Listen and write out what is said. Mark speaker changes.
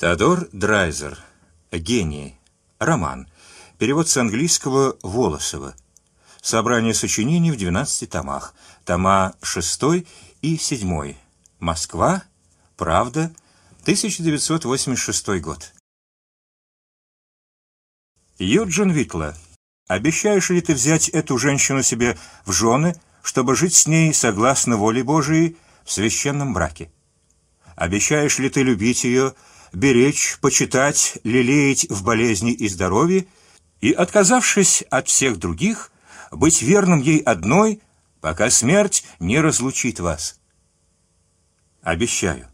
Speaker 1: Теодор Драйзер. Гений. Роман. Перевод с английского Волосова. Собрание сочинений в 12 томах. Тома 6 и 7. Москва. Правда. 1986 год. Юджин Витла. Обещаешь ли ты взять эту женщину себе в жены, чтобы жить с ней согласно воле Божией в священном браке? Обещаешь ли ты любить ее? Беречь, почитать, лелеять в болезни и здоровье, и, отказавшись от всех других, быть верным ей одной, пока смерть не разлучит вас. Обещаю.